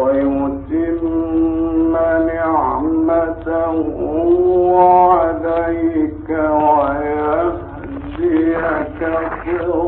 ويتم نعمته عليك ويهديك صراطا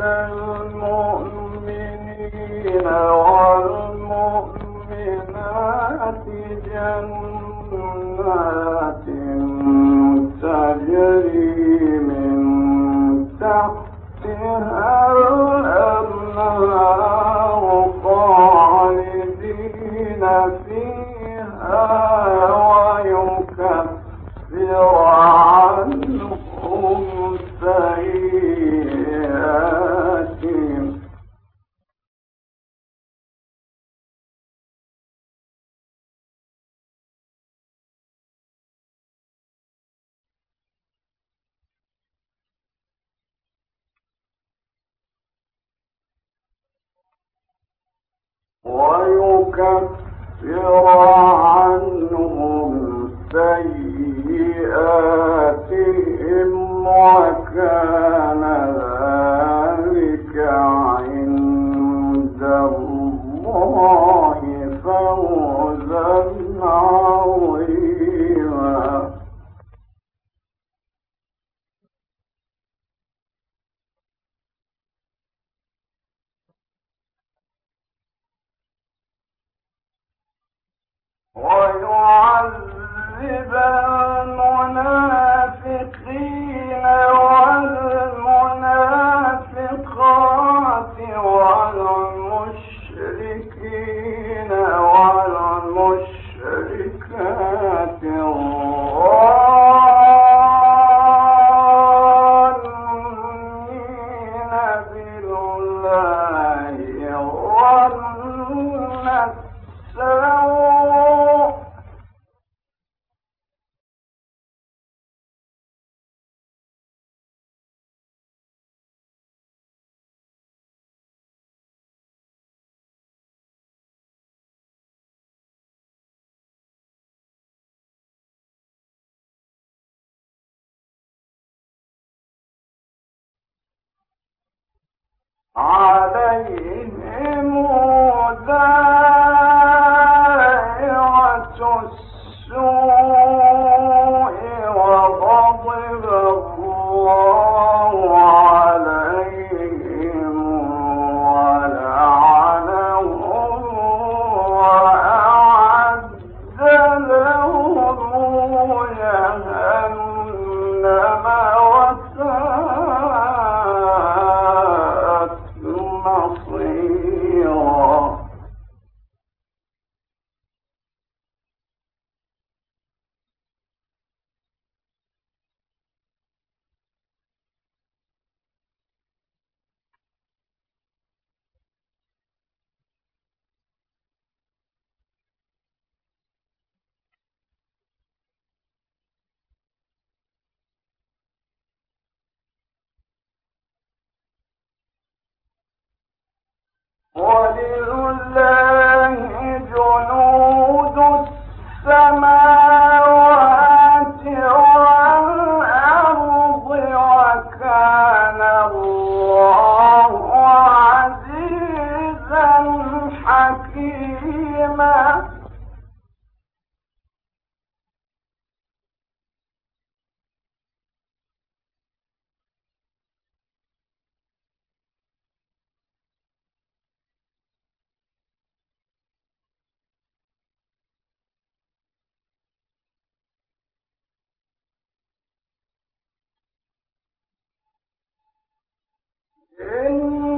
não. ويكفر ಎಲ್ಲ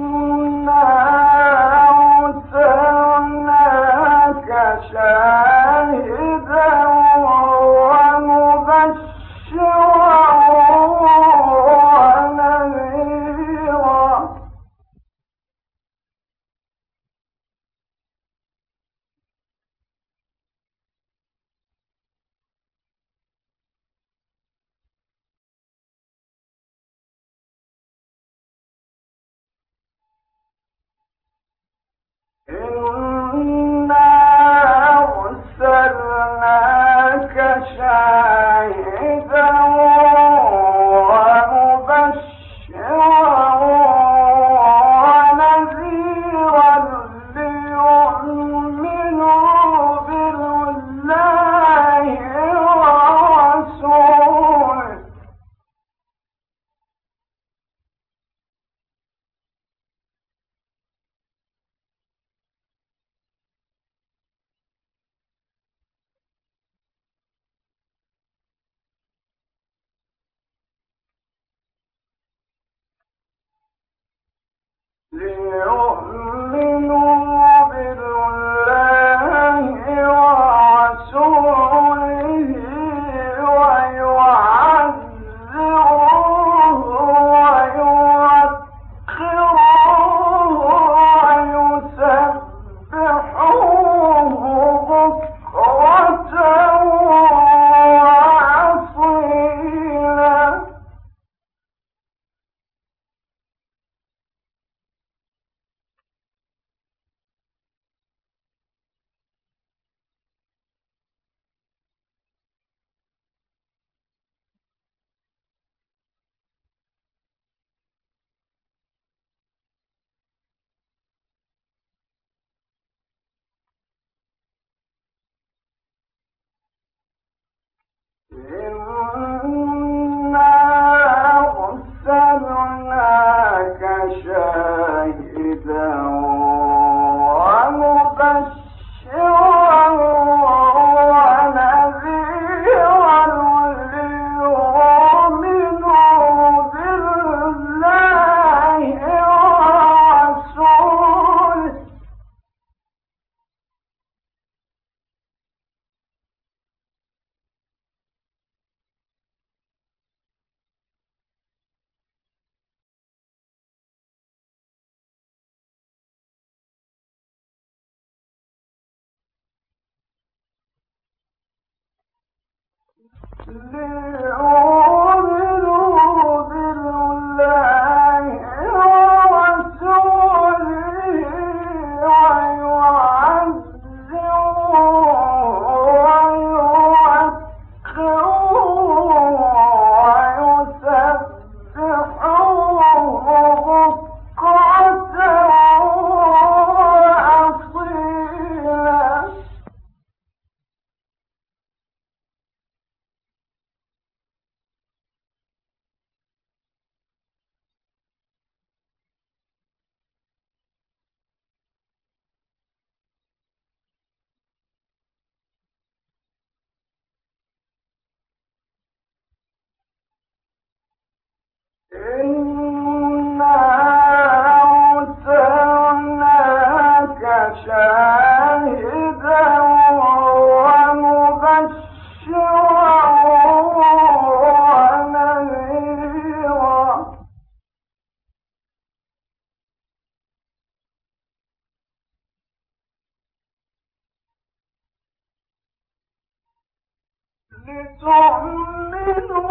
الذين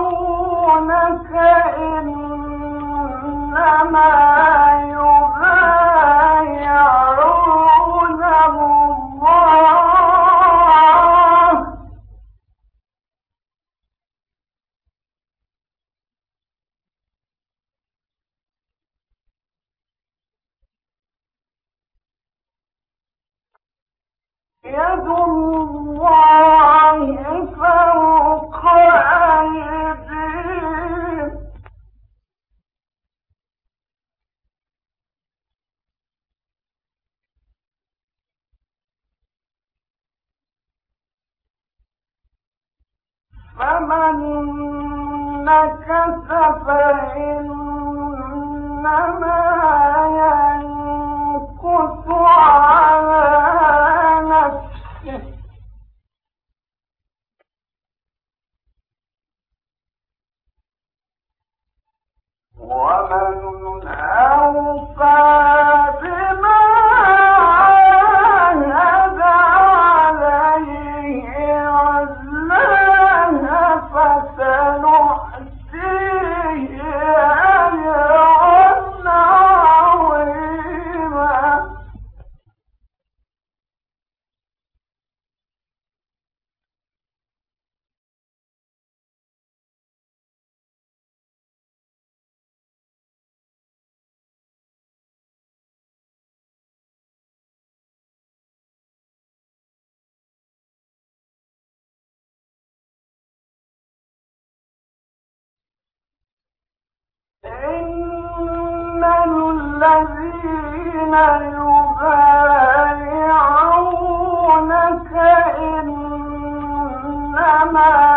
يبايعونك إنما من يبايعونك إنما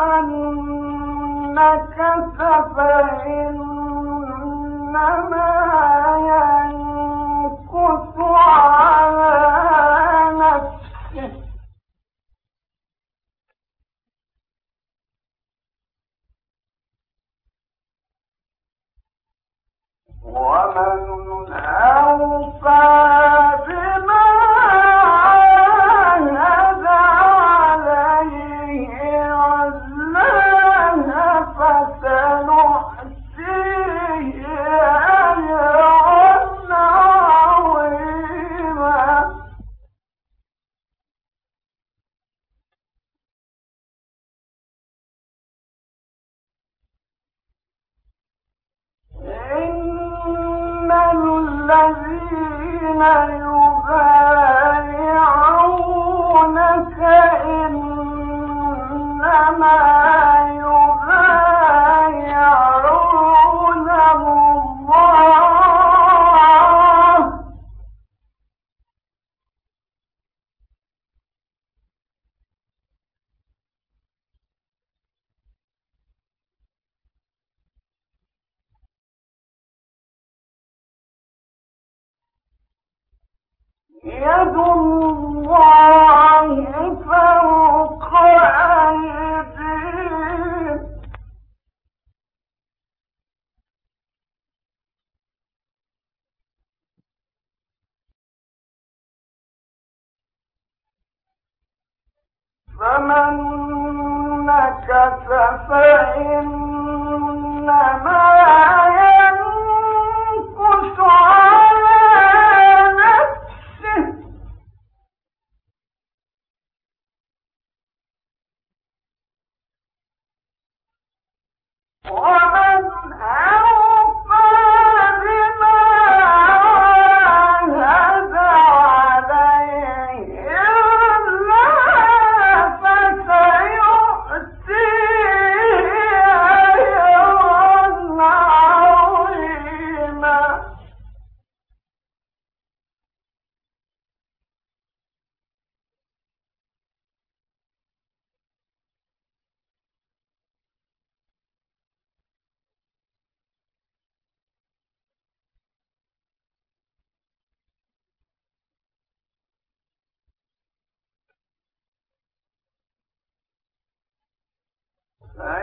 ومن فإنما ينكث على يد فإنما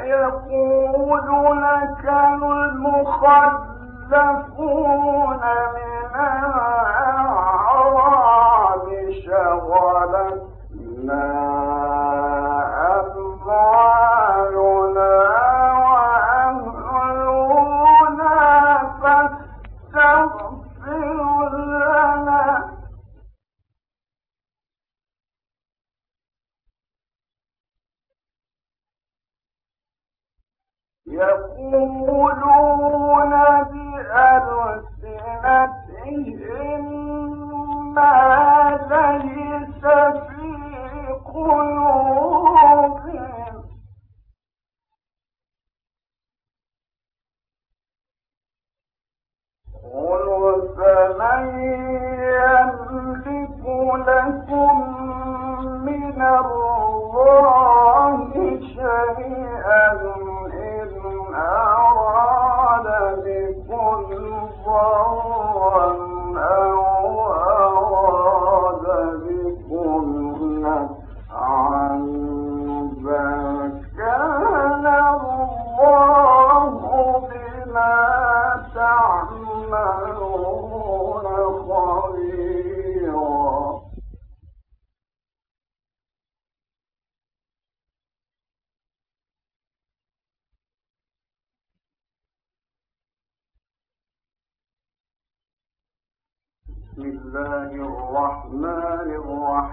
سيقول لك المخلفون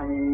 الرحيم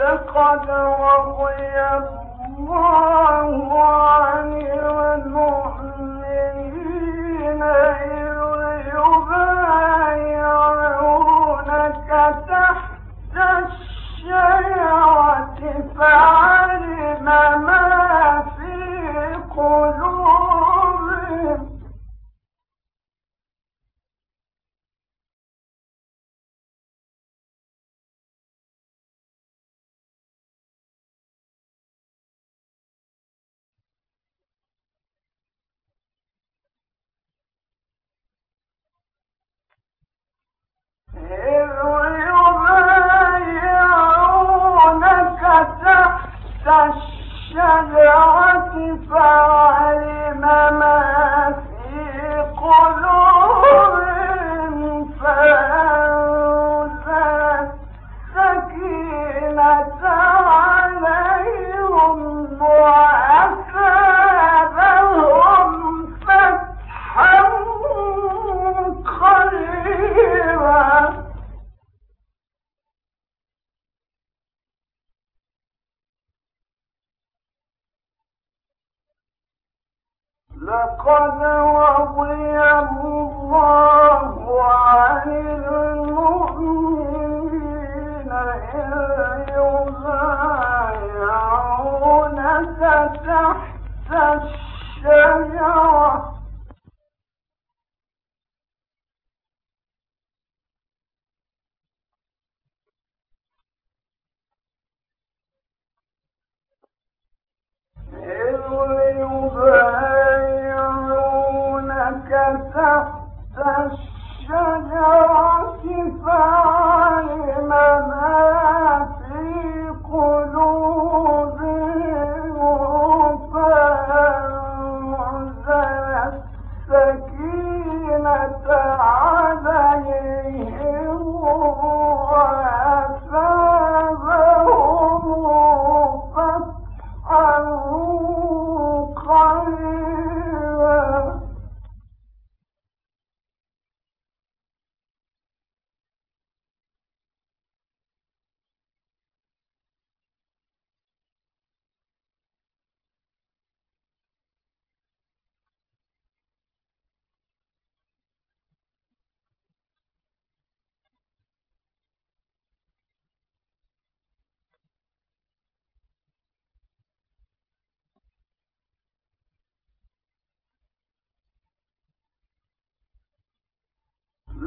لقد رضي الله عن المؤمنين يبايعونك تحت فعلم ما في قلوبهم.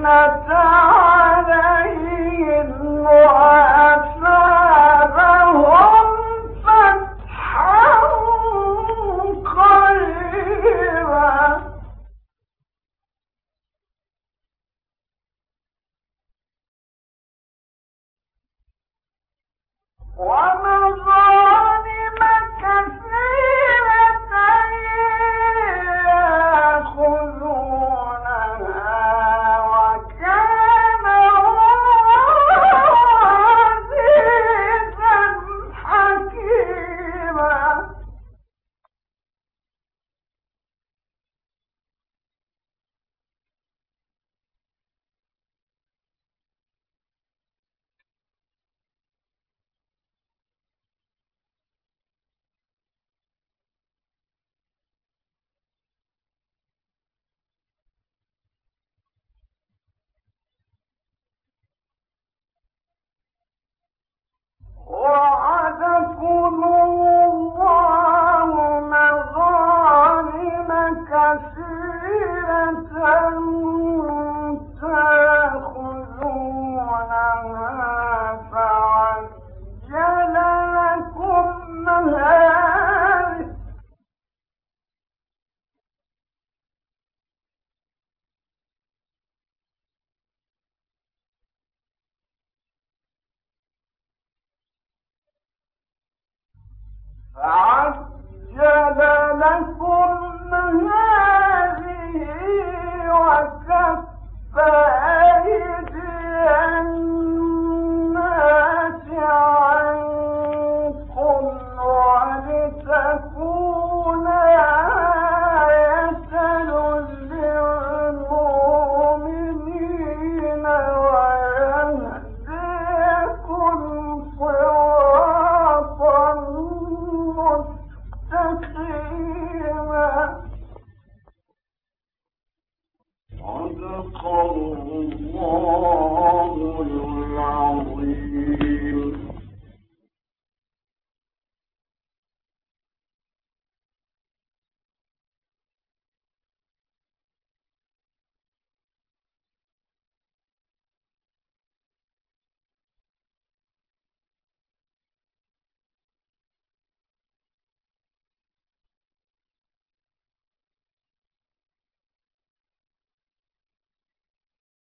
فعل